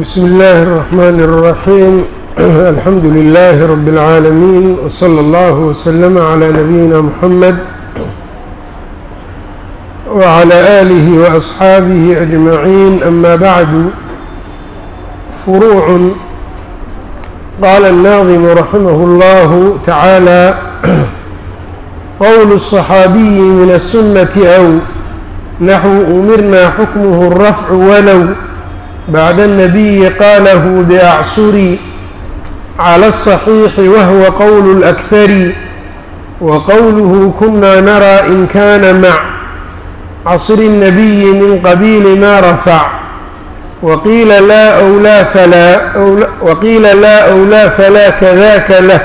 بسم الله الرحمن الرحيم الحمد لله رب العالمين وصلى الله وسلم على نبينا محمد وعلى آله وأصحابه أجمعين أما بعد فروع قال الناظم رحمه الله تعالى قول الصحابي من السنة أو نحو أمرنا حكمه الرفع ولو بعد النبي قاله بأعصري على الصحيح وهو قول الأكثر وقوله كنا نرى إن كان مع عصر النبي من قبيل ما رفع وقيل لا أولى فلا أولى وقيل لا أولى فلا كذاك له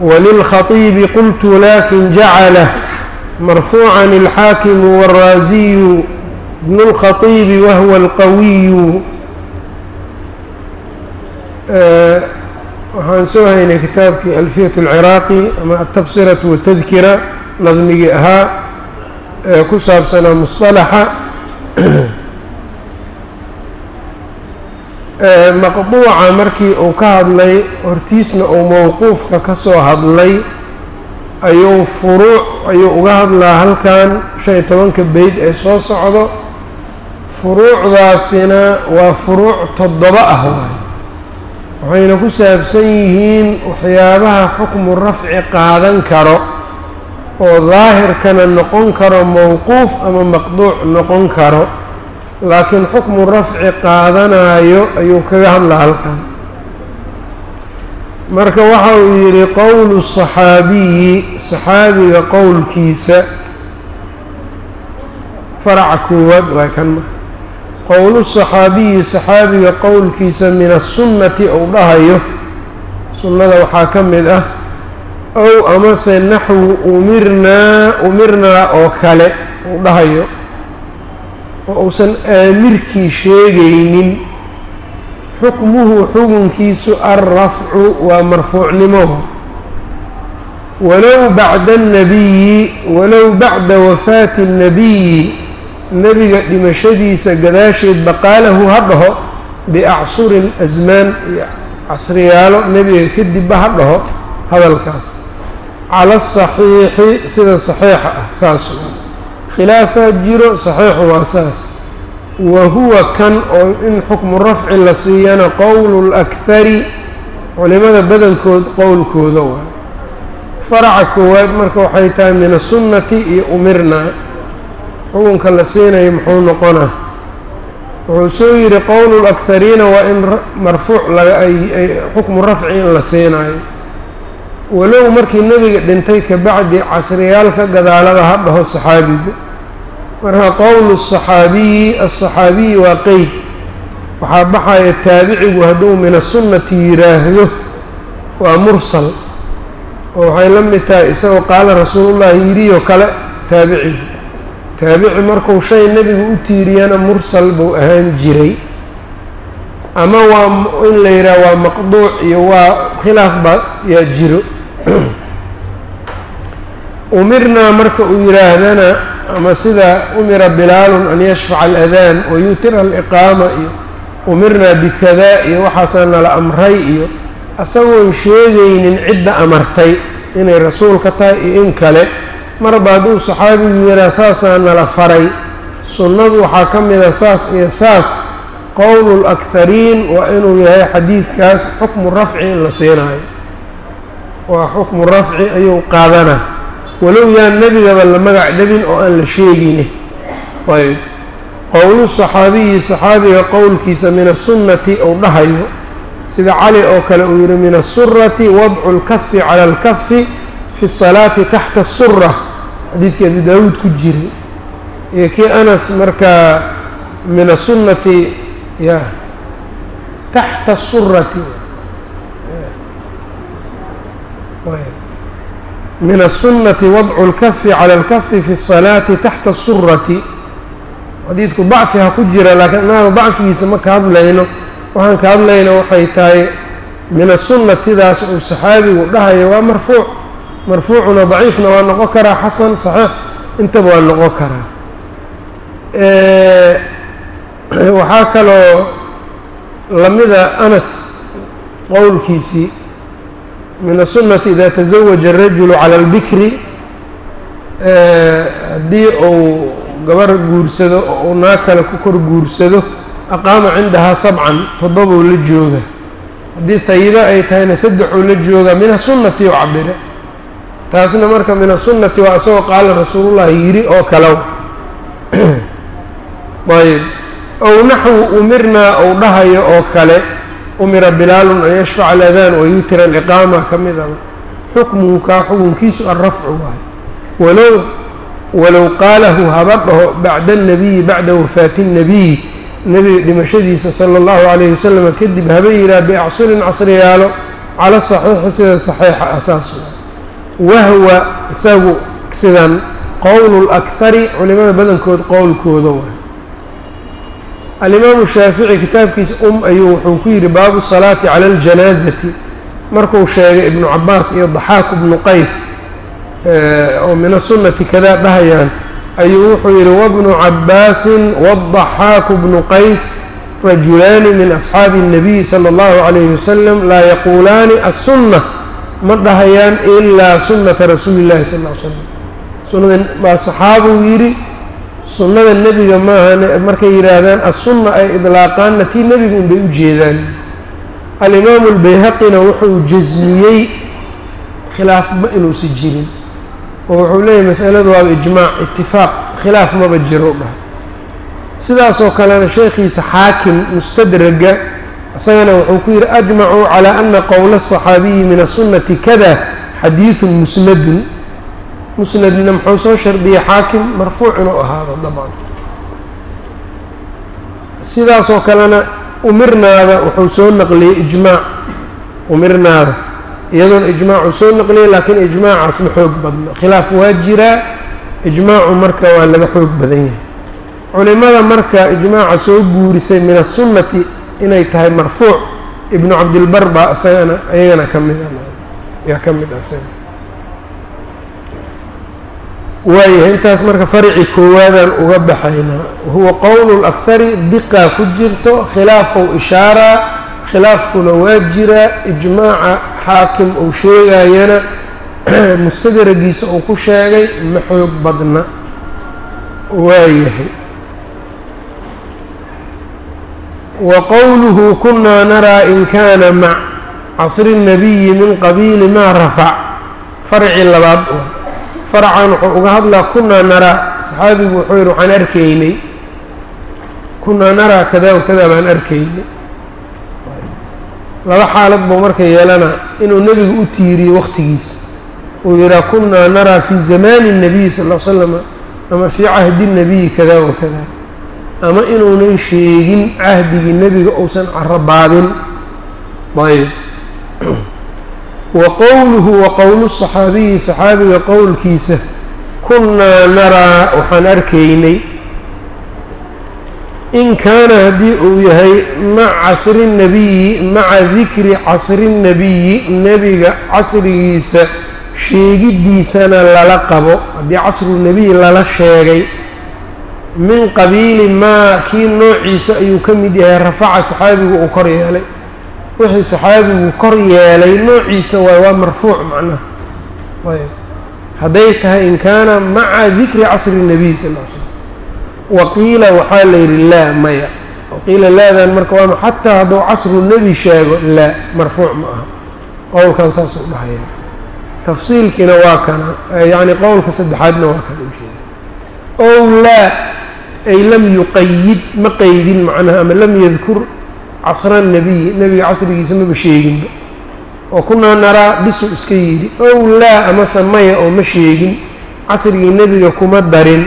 وللخطيب قلت لكن جعله مرفوعا الحاكم والرازي بن الخطيب وهو القوي waxaan soo haynay kitaabkii alfiyat اlciraaqi ama atabsiratu watadkira nadmigii ahaa ee ku saabsanaa musطalaxa maqduuca markii uu ka hadlay hortiisna uu mowquufka ka soo hadlay ayuu furuuc ayuu uga hadlaa halkan shan iyo tobanka beyd ee soo socdo furuucdaasina waa furuuc toddoba ah waay. Waxayna ku saabsan yihiin waxyaabaha xukmu rafci qaadan karo oo daahirkana noqon karo mowquuf ama maqduuc noqon karo. Laakiin xukmu rafci qaadanaayo ayuu kaga hadlaa halkan. Marka waxa uu yidhi qowlu saxaabiyi saxaabiga qowlkiisa faraca koowaad waa kan qowlu saxaabiyi saxaabiga qowlkiisa min asunnati ou dhahayo sunnada waxaa ka mid ah ow amase naxwu umirnaa umirnaa oo kale uu dhahayo oo uusan aamirkii sheegaynin. Xukmuhu xukunkiisu alrafcu waa marfuucnimo. Walow bacda annabiyi walow bacda wafaati الnabiyi nebiga dhimashadiisa gadaasheed baqaalahu ha dhaho biacsurin asmaan iyo casriyaalo nebiga kadibba ha dhaho hadalkaas. Cala asaxiixi sida saxiixa ah saas khilaafaa jiro saxiixu waa saas. Wa huwa kan oo in xukmu rafci la siiyana qowlu اlakhari culimada badankood qowlkooda waay faraca koowaad marka waxay tahay min asunnati iyo umirnaa xukunka la siinaya muxuu noqonaa? Wuxuu soo yidhi qowlu lakhariina waa in marfuuc xukmu rafci in la siinayo walow markii nebiga dhintay kabacdi casriyaal ka gadaalada ha dhaho saxaabiga marka qowlu saxaabiyi asaxaabiyi waa qeyd. Waxaa baxaya taabicigu hadduu min asunnati yidhaahdo waa mursal. Oo waxay la mid tahay isagoo qaala rasuulullahi yidhi oo kale taabicigu taabici markuu shay nebigu u tiiriyana mursal buu ahaan jiray. Ama waa in la yidhaha waa maqduuc iyo waa khilaaf ba yaa jiro. Umirnaa marka uu yidhaahdana ama sida umira bilaalun an yashfaca aladaan wayutira aliqaama iyo umirnaa bikadaa iyo waxaasaa nala amray iyo asagoon sheegaynin cidda amartay inay rasuulka tahay iyo in kale marba hadduu saxaabigu yidhaha saasaa nala faray. Sunnadu waxaa ka mida saas iyo saas. Qowlu lakhariin waa inuu yahay xadiidkaas xukmu rafci in la siinaayo waa xukmu rafci ayuu qaadanaa walow yaan nebigaba la magac dhabin oo aan la sheegine. Ayb. Qowlu saxaabiyi saxaabiga qowlkiisa min asunnati ou dhahayo. Sida cali oo kale uu yihi min asurati wadcu lkafi cala alkafi fi salaati taxta asura xadiidkii abu daawuud ku jiray iyo kii anas markaa min asunnati ya taxta asurati min الsunaةi wadcu اlkafi calى اlkafi fi الصalaaةi taxta الsurati xadiidku dacfi ha ku jira laakiin annaga dacfigiisa ma ka hadlayno waxaan ka hadlayno waxay tahay min asunatidaas uu saxaabigu dhahayo waa marfuuc marfuucuna daciifna waa noqon karaa xasan صaxiix intaba waa noqon karaa waxaa kaloo lamida anas qowlkiisii min aلsunnati ida taزawaja الrajulu calى اlbikri haddii uu gabar guursado oo uu naag kale ku kor guursado aqaama cindahaa sabcan toddobou la jooga haddii hayibo ay tahayna saddexuu la jooga min asunnati u cabire taasna marka min asunnati waa isagoo qaala rasuulullahi yidhi oo kalow. Ayb ow naxwu umirnaa ou dhahayo oo kale. Umira bilaalun an yashfaca aladaan wa yutira aliqaama ka midaba xukmuhu kaa xukunkiisu alrafcu waayo walow walow qaalahu haba dhaho bacda annabiyi bacda wafaati اnnabiyi nebiga dhimashadiisa sala allahu calayhi wasalam kadib haba yihaha biacsurin casriyaalo cala saxiixi sida saxiixa asaas wahwa isagu sidan qowlu lakhari culimada badankood qowlkooda waay alimaamu shaafici kitaabkiisa um ayuu wuxuu ku yidhi baabu salaati cala aljanaazati markuu sheegay ibnu cabaas iyo daxaaku bnu qays oo min asunnati kadaa dhahayaan ayuu wuxuu yidhi wabnu cabaasin wadaxaaku bnu qays rajulaani min asxaabi الnabiy salى اllahu عalayhi wasalam laa yaquulaani aلsunna ma dhahayaan ilaa sunnata rasuuli llahi sal l slam sunada waa saxaabuu yidhi sunnada nebiga maahan markay yidhaahdaan assunna ay idlaaqaanna tii nebiga unbay u jeedaan. Alimaamu albayhaqina wuxuu jasmiyey khilaafma inuusi jirin. Oo wuxuu leeyahy masaladu waaba ijmaac itifaaq khilaaf maba jiro dhah sidaasoo kalena sheekhiisa xaakim mustadraga isagana wuxuu ku yidhi ajmacuu calaa ana qowla الصaxaabiyi min الsunnati kada xadiiثun musnadun musnadna muxuu soo shardiyey xaakim marfuuc inuu ahaado dabcan sidaasoo kalena umirnaada wuxuu soo naqliyey ijmaac umirnaada iyadoona ijmaacu soo naqliyey laakiin ijmaacaas ma xoog badno khilaaf waa jiraa ijmaacu marka waa laga xoog badan yahay culimada marka ijmaaca soo guurisay min asunnati inay tahay marfuuc. Ibnu cabdilbar baa isagana ayagana ka mid yaa ka mid isaga. Waayahay intaas marka farci koowaadaan uga baxaynaa huwa qowlu lakhari diqaa ku jirto khilaafow ishaaraa khilaafkuna waa jiraa ijmaaca xaakim uu sheegayana mustadragiisa uu ku sheegay ma xoog badna. Waayahay wa qowluhu kunaa naraa in kaana mac casri الnabiyi min qabiili maa rafac farci labaad farcan wuxuu uga hadlaa kunaa naraa saxaabigu wuxuu yihi waxaan arkaynay kunaa naraa kada wa kada baan arkaynay laba xaalad buu marka yeelana inuu nebigu u tiiriyo waqtigiisa uu yidhaha kunaa naraa fii zamaani الnabiyi sal l slam ama fii cahdi الnabiyi kada wa kada ama inuunan sheegin cahdigii nebiga uusan carabaadin ayb. Wa qowluhu wa qowlu saxaabiyi saxaabiga qowlkiisa kunnaa naraa waxaan arkaynay in kaana haddii uu yahay maca casri nabiyi maca dikri casri nabiyi nebiga casrigiisa sheegiddiisana lala qabo. Haddii casru nebiyi lala sheegay min qabiili maa kii noociisa ayuu ka mid yahay rafaca saxaabigu uu kor yeelay. Wixii saxaabigu kor yeelay noociisa waay waa marfuuc macnaha. Ayb hadday tahay in kaana maca dikri casri الnabiy sal l slm waqiila waxaa la yidhi laa maya. Waqiila laadan marka waama xataa hadduu casru nebi sheego laa marfuuc ma aha. Qowlkan saasuu dhahaya. Tafsiilkiina waa kana yacni qowlka saddexaadna waa kana ujeeda ow laa ay lam yuqayid ma qeydin macnaha ama lam yadkur casra nabiyi nebiga casrigiisa maba sheeginba. Oo kunaa naraa bisuu iska yidhi ow laa amase maya oo ma sheegin casrigii nebiga kuma darin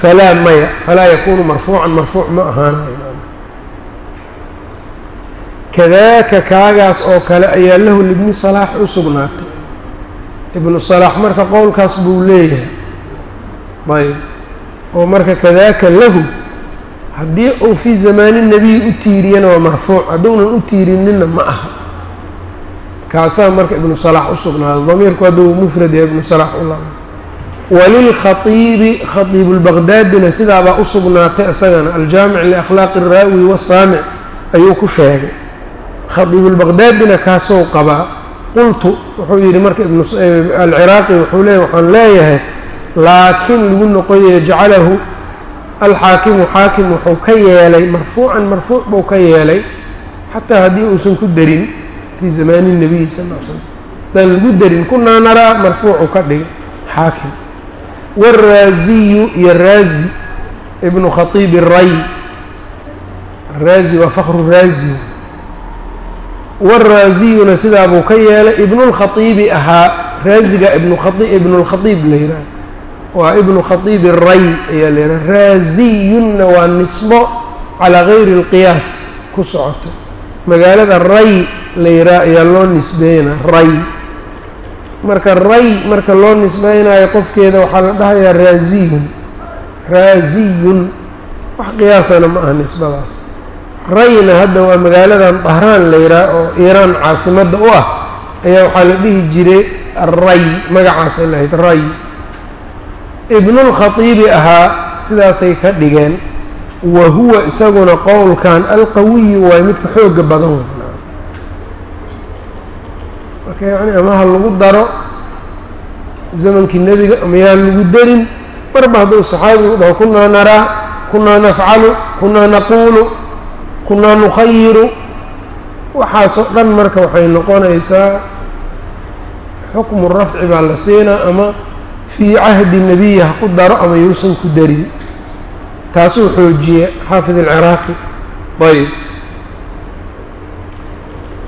falaa maya falaa yakuunu marfuucan marfuuc ma ahaanayo kadaaka kaagaas oo kale ayaa lahu libni salaax u sugnaatay. Ibnu salaax marka qowlkaas buu leeyahay. Ayb oo marka kadaaka lahu haddii uu fii zamaani nebiyi u tiiriyana waa marfuuc hadduunan u tiirininna ma aha. Kaasaa marka ibnu salaax u sugnaaday. Damiirku hadduu mufrad yahay ibnu salaax u laba walilkhaiibi khaiibulbaqdaadina sidaabaa u sugnaatay isagana aljaamic liakhlaaqi alraawi wasaamic ayuu ku sheegay. Khadiibulbaqdaadina kaasou qabaa. Qultu wuxuu yidhi marka alciraaqi wuxuu leeya waxaan leeyahay laakiin lagu noqoye jacalahu alxaakimu xaakim wuxuu ka yeelay marfuucan marfuuc buu ka yeelay xataa haddii uusan ku darin fii zamaani الnabiyi sal l slam haddaan lagu darin kunaa naraa marfuucu ka dhigay xaakim wاraaziyu iyo raazi ibnu khaiib الray raazi waa fakru raazi wاraaziyuna sidaa buu ka yeelay ibnulkhaiibi ahaa raaziga ibnulkhaiib la yidhaha waa ibnu khaiib الray ayaa la yidhaha raaziyunna waa nisbo calaa gayri اlqiyaas ku socoto magaalada ray la yidhaha ayaa loo nisbeynaa ray marka ray marka loo nisbeynayo qofkeeda waxaa la dhahayaa raaziyun raaziyun wax qiyaasana ma aha nisbadaas rayna hadda waa magaaladan dahraan la yidhaha oo iiraan caasimadda u ah ayaa waxaa la dhihi jiray ray magacaasay lahayd ray ibnulkhaiibi ahaa sidaasay ka dhigeen wa huwa isaguna qowlkan alqawiyu waay midka xooga badan marka yacni ama ha lagu daro zamankii nebiga ama lagu darin marba hadduu saxaabigu dhaho kunaa naraa kunaa nafcalu kunaa naquulu kunaa nukhayiru. Waxaasoo dhan marka waxay noqonaysaa xukmu rafci baa la siinaa ama fii cahdi nebiyi ku daro ama yuusan ku darin. Taasuu xoojiye xaafid alciraaqi. Ayb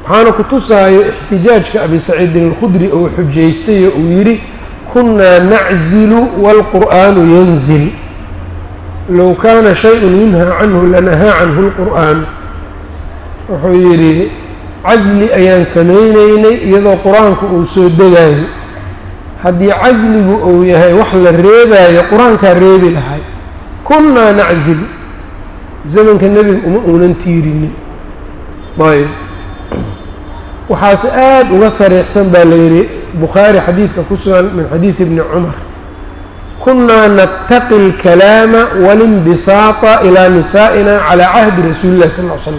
waxaana ku tusaayo ixtijaajka abi saciidin alkhudri oo xujaystay oo uu yidhi kunnaa naczilu waalqur'aanu yanzil. Low kaana shayun yunhaa canhu lanahaa canhu lqur'aan wuxuu yidhi casli ayaan samaynaynay iyadoo qur'aanku uu soo degayo haddii casligu uu yahay wax la reebaayo qur'aankaa reebi lahay kunnaa naczil. Zamanka nebiga uma uunan tiirinin. Ayb waxaase aada uga sariixsan baa la yidhi bukhaari xadiidka ku sugan min xadiidi bni cumar. Kunnaa nattaqi اlkalaama walinbisaata ilaa nisaa'ina calaa cahdi rasuuli illahi sal l slam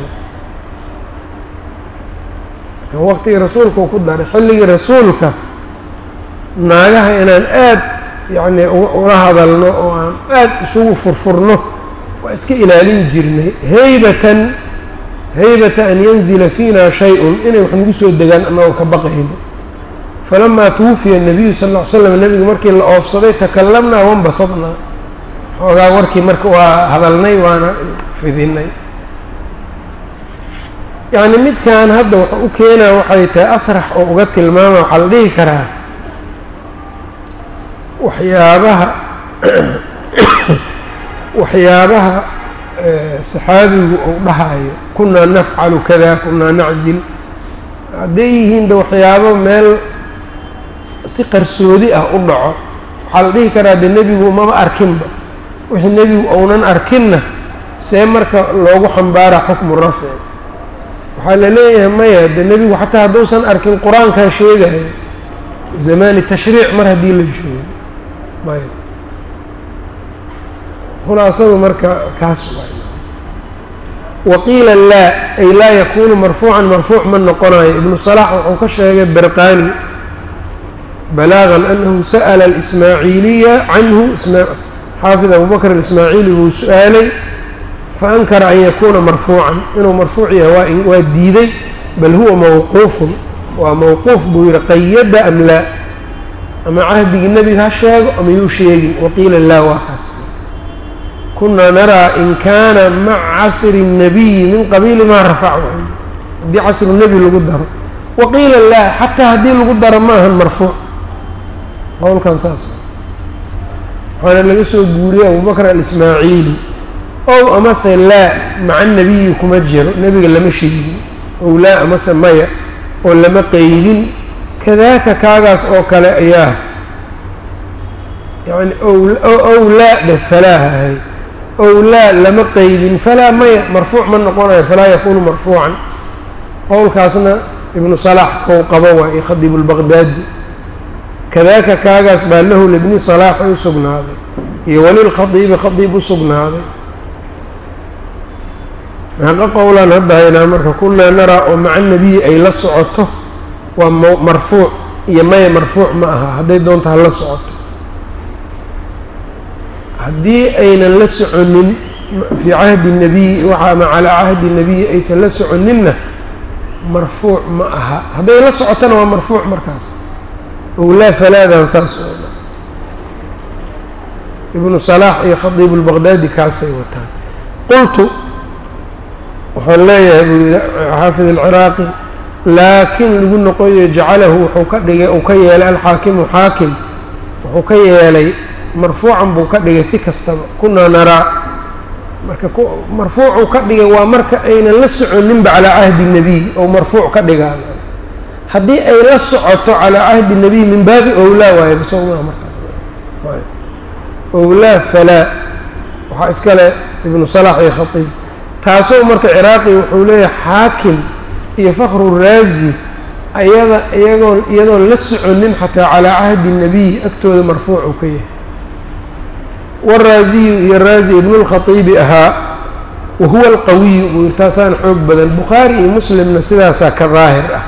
waqtigii rasuulka uu ku daray xilligii rasuulka naagaha inaan aad yacni ula hadalno oo aan aad isugu furfurno waa iska ilaalin jirnay haybatan haybata an yanzila fiina shay-un inay wax nagu soo degaan annagoo ka baqayno. Falamaa tuwufiya nabiyu sal ll ly slam nebigu markii la oofsaday takalamnaa wanbasadnaa xoogaa warkii marka waa hadalnay waana fidinay. Yacni midkan hadda wuxuu u keenaa waxay tahay asrax oo uga tilmaama waxaa la dhihi karaa waxyaabaha waxyaabaha saxaabigu uu dhahayo kunaa nafcalu kada kunaa naczil. Hadday yihiinba waxyaabo meel si qarsoodi ah u dhaco. Waxaa la dhihi karaa de nebigu maba arkinba. Wixii nebigu ounan arkinna see marka loogu xambaaraa xukmu rafci. Waxaa la leeyahay maya de nebigu xataa hadduusan arkin qur'aankaa sheegayo zamaani tashriic mar haddii la joogo khulaasadu marka kaas waqiila laa ay laa yakunu marfuucan marfuuc ma noqonayo ibnu salax wuxuu ka sheegay berqani balaagan anahu sa'la alismaaciiliya canhu xaafid abubakr aismaaciili buu su'aalay faankara an yakuuna marfuucan. Inuu marfuuc yahay waa diiday bal huwa mawquufun. Waa mawquuf buu yihi qayada am laa ama cahdigii nebiga ha sheego ama yuu sheegin. Waqiila laa waa kaas kunaa naraa in kaana maca casri الnabiyi min qabiili maa rafacu. Haddii casru nebi lagu daro. Waqiila laa xataa haddii lagu daro ma ahan marfuuc qowlkan saas. Waxaana laga soo guuriyey abubakr alismaaciili. Ow amase laa maca nebiyi kuma jiro. Nebiga lama sheegin. Ow laa amase maya. Oo lama qeydin kadaaka kaagaas oo kale ayaa yani ow laa dhe falaa ahay. Ow laa lama qeydin falaa maya marfuuc ma noqonayo falaa yakunu marfuucan. Qowlkaasna ibnu salaax kow qabo waa iyo khadiib اlbaqdaadi kadaaka kaagaas baa lahu libni salaax u sugnaaday iyo walilkhadiibi khadiib u sugnaaday. Meeqo qowlaan hadda haynaa marka kunaa naraa oo maca nebiyi ay la socoto waa marfuuc iyo maya marfuuc ma aha hadday doonto ha la socoto. Haddii aynan la soconin fii cahdi nebiyi waxa ama calaa cahdi nebiyi aysan la soconinna marfuuc ma aha. Hadday la socotona waa marfuuc markaas. Owlaa falaadan saas ibnu salaax iyo khadiib lbaqdaadi kaasay wataan. Qultu waxaan leeyahay buu yihi xaafid alciraaqi laakiin lagu noqoyo jacalahu wuxuu ka dhigay uu ka yeelay alxaakimu xaakim wuxuu ka yeelay marfuucan buu ka dhigay si kastaba kunaa naraa marka marfuucuu ka dhigay waa marka aynan la soconinba calaa cahdi nebiy ou marfuuc ka dhigaan haddii ay la socoto calaa cahdi nebiy min baabi owlaa waaye basowmaa markaas. Owlaa falaa waxaa iskale ibnu salaax iyo khatiib. Taasoo marka ciraaqi wuxuu leeyahay xaakim iyo fakru raazi ayada iyagoon iyadoon la soconin xataa calaa cahdi nebiy agtooda marfuucu ka yahay. Waraasiyu iyo raazi ibnulkhatiibi ahaa wa huwa alqawiyu buu yiri taasaan xoog badan. Bukhaari iyo muslimna sidaasaa ka daahir ah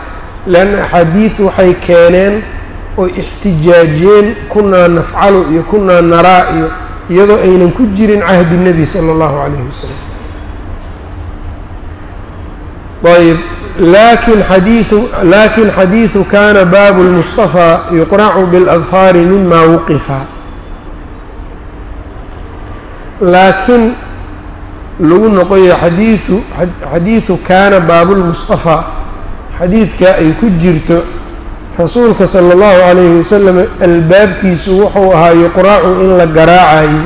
leanna axaadiid waxay keeneen oy ixtijaajiyeen kunaa nafcalu iyo kunaa naraa iyo iyadoo aynan ku jirin cahdi nebi sala allahu calayhi wasalam ayb laakiin xadiiu laakin xadiidu kana baabu lmustafa yuqracu biاladfaari mima wuqifa laakiin lagu noqoyo xadiiu xadiidu kaana baabulmustafa xadiidka ay ku jirto rasuulka sala allahu calayhi wasalam albaabkiisu wuxuu ahaa yuqracu in la garaacayo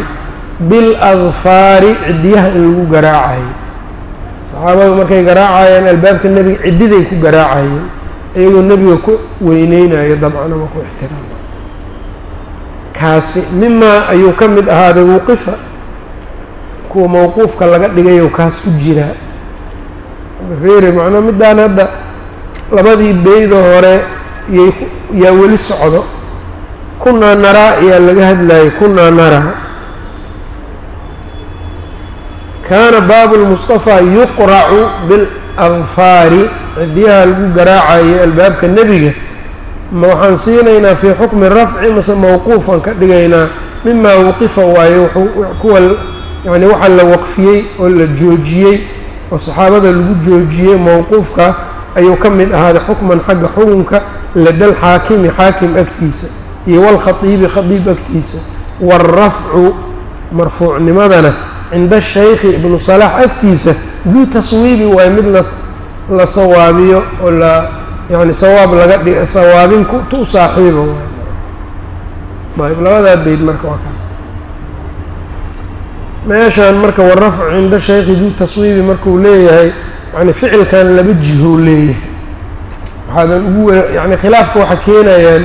biladfaari ciddiyaha in lagu garaacayo saxaabadu markay garaacayeen albaabka nebiga ciddiday ku garaacayeen iyagoo nebiga ku weyneynayo dabcan ama ku ixtiraama kaasi mimaa ayuu ka mid ahaaday wuqifa. Kuwa mawquufka laga dhigayo kaas ku jiraa fiiri macnaa middaan hadda labadii beydoo hore yay yaa weli socdo. Kunaa naraa ayaa laga hadlayay kunaa naraa kaana baabu lmustafa yuqracu bilanfaari cidiyaha lagu garaacayo albaabka nebiga ma waxaan siinaynaa fii xukmi rafci mase mawquufaan ka dhigaynaa mimaa wqifa waayo kuwa yani waxa la waqfiyey oo la joojiyey oo saxaabada lagu joojiyey mowquufka ayuu ka mid ahaada xukman xagga xukunka lada alxaakimi xaakim agtiisa iyo waalkhaiibi khadiib agtiisa waalrafcu marfuucnimadana cinda shaykhi ibnu salaax agtiisa duu taswiibi waayo mid la la sawaabiyo oo la yani sawaab laga dhig sawaabin tu saaxiiba waay. Ayb labadaa beyd marka waa kaas. Meeshaan marka warafcu cinda shaykhi duu taswiibi markuu leeyahay yani ficilkan laba jihou leeyahay. Waxaadan ugu yani khilaafka waxa keenayaan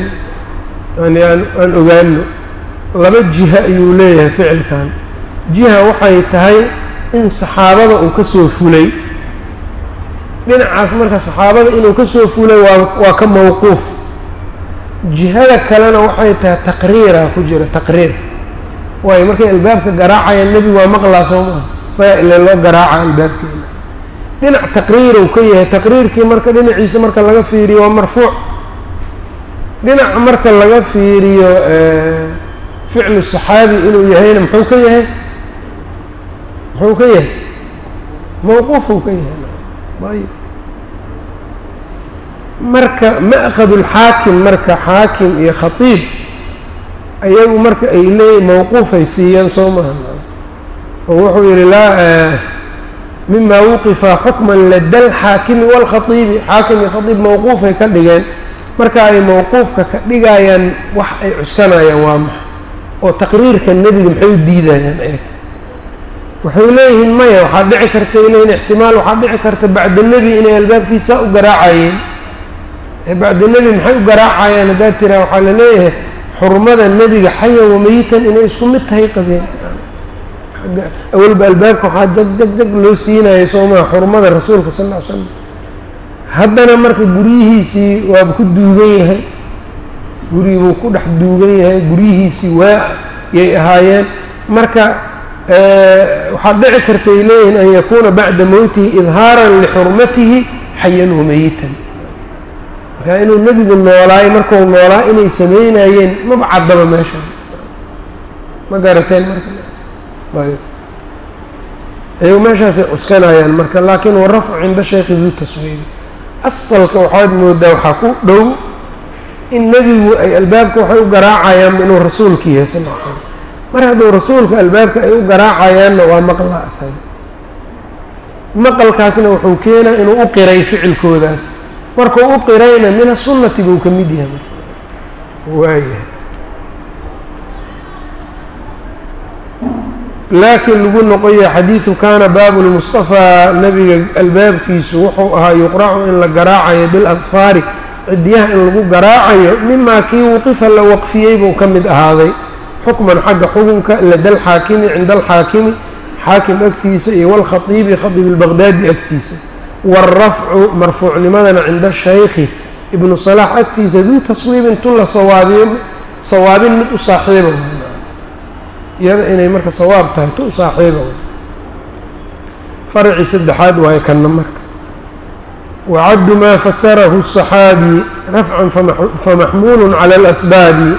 yani aan aan ogaano laba jiha ayuu leeyahay ficilkan jiha waxay tahay in saxaabada uu ka soo fulay. Dhinacaas marka saxaabada inuu ka soo fulay waa waa ka mawquuf. Jihada kalena waxay tahay taqriira ku jira taqriir. Waayo markay albaabka garaacayaan nebigu waa maqlaa soo maha isagaa ile loo garaaca albaabkeena. Dhinac taqriirow ka yahay taqriirkii marka dhinaciisa marka laga fiiriyo waa marfuuc. Dhinac marka laga fiiriyo ficlu saxaabi inuu yahayna muxuu ka yahay muxuu ka yahay? Mawquufuu ka yahay. Ayb marka ma'khad ulxaakim marka xaakim iyo khatiib ayagu marka ay leeyihiin mawquufay siiyeen soo maha oo wuxuu yihi laa mima wuqifa xukman lada alxaakimi wاlkhaiibi xaakim iyo khaiib mawquufay ka dhigeen. Marka ay mawquufka ka dhigayaan wax ay cuskanayaan waa maxa oo taqriirka nebiga maxay u diidayaan waxay leeyihiin maya waxaa dhici karta leyihin ixtimaal waxaa dhici karta bacda nebi inay albaabkiisa u garaacayeen. Bacda nebi maxay u garaacayaan? Haddaad tiraa waxaa la leeyahay xurmada nebiga xayan wamayitan inay isku mid tahay qabeen. Awalba albaabka waxaa jag jag jag loo siinayay soomaa xurmada rasuulka sal ll slam haddana marka guryihiisii waaba ku duugan yahay gurigii buu ku dhex duugan yahay guryihiisii waa yay ahaayeen. Marka waxaa dhici kartay leeyihiin an yakuuna bacda mowtihi idhaaran lixurmatihi xayan wameyitan markaa inuu nebigu noolaay markuu noolaa inay samaynayeen maba caddaba meesha ma garateen marka? Ayb meeshaasay cuskanayaan marka laakiin warafcu cinda sheekhi duu taswiibi asalka waxaad moodaa waxaa ku dhow in nebigu ay albaabka waxay u garaacayaan inuu rasuulka yahay sal l slam mar hadduu rasuulka albaabka ay u garaacayaanna waa maqla asaga maqalkaasna wuxuu keenaa inuu u qiray ficilkoodaas. Markuu u qirayna min asunnati buu ka mid yahay. Waayahay laakiin lagu noqoya xadiidu kaana baabu lmustafaa nebiga albaabkiisu wuxuu ahaa yuqracu in la garaacayo biladfaari ciddiyaha in lagu garaacayo mimaa kii wuqifa la waqfiyey buu ka mid ahaaday xukman xagga xukunka lada alxaakimi cinda alxaakimi xaakim agtiisa iyo walkhaiibi khaiib albaqdaadi agtiisa waalrafcu marfuucnimadana cinda shaykhi ibnu salaax agtiisa duu taswiibin tun la sawaabiyo sawaabin mid u saaxiiba iyada inay marka sawaab tahay tu u saaxiiba farcii saddexaad waayo kanna marka wacaddu maa fasarahu الصaxaabi rafcan famaxmuulu cala اlasbaabi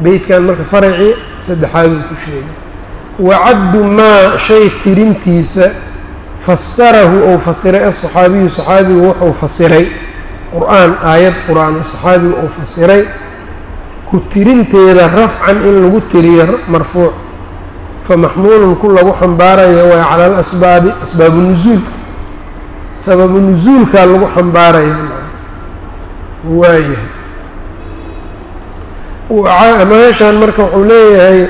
beytkan marka faracii saddexaaduu ku sheegay. Wacaddu maa shay tirintiisa fasarahu ou fasiray aصaxaabiyu صaxaabigu wuxuu fasiray qur'aan aayad qur'aan saxaabigu ou fasiray ku tirinteeda rafcan in lagu tiriyo marfuuc. Famaxmuulun ku lagu xambaaraya waa cala alasbaabi asbaabu nusuul sababu nusuulkaa lagu xambaaraya waayahay meeshaan marka wuxuu leeyahay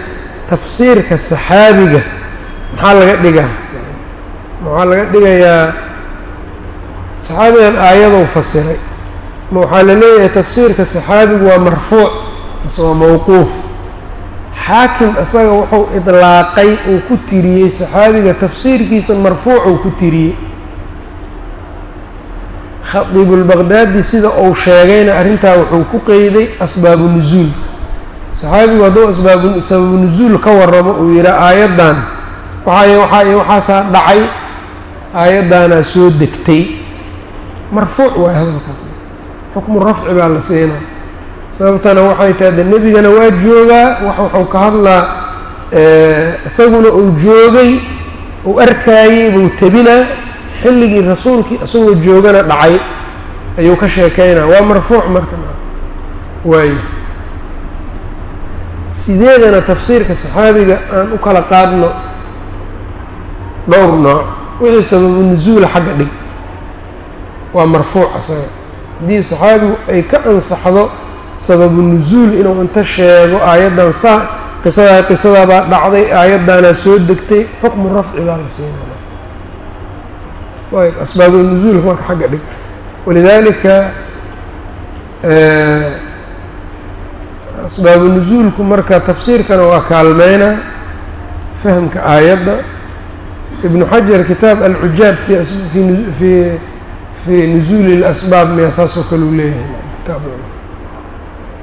tafsiirka saxaabiga. Maxaa laga dhigaa? Maxaa laga dhigayaa saxaabigan aayadou fasiray. Ma waxaa la leeyahay tafsiirka saxaabigu waa marfuuc mase waa mawquuf. Xaakim isaga wuxuu idlaaqay uu ku tiriyey saxaabiga tafsiirkiisa marfuucuu ku tiriyey. Khadiibulbaqdaadi sida uu sheegayna arrintaa wuxuu ku qeyday asbaabu nusuul saxaabigu hadduu asbaabu sababu nusuul ka warramo uu yidhaa aayaddan waxaay waxaa iyo waxaasaa dhacay aayaddaanaa soo degtay. Marfuuc waay hadalkaas. Xukmu rafci baa la siinaa. Sababtana waxay tahay de nebigana waa joogaa wax wuxuu ka hadlaa isaguna uu joogay uu arkaayey buu tebinaa xilligii rasuulkii isagoo joogana dhacay ayuu ka sheekeynaa waa marfuuc marka. Waayo sideedana tafsiirka saxaabiga aan u kala qaadno dhowr nooc. Wixii sababu nusuula xagga dhig. Waa marfuuc isaga haddii saxaabigu ay ka ansaxdo sababu nusuul inuu inta sheego aayaddan saa qisadaa qisadaabaa dhacday aayaddaanaa soo degtay xukmu rafci baa la siinaya ayb asbaabu nusuulka marka xagga dhig. Walidaalika asbaabu nusuulku marka tafsiirkana waa kaalmeyna fahamka aayadda. Ibnu xajar kitaab alcujaab fi fii nusuuli اlasbaab miyaa saasoo kale u leeyahay kitaab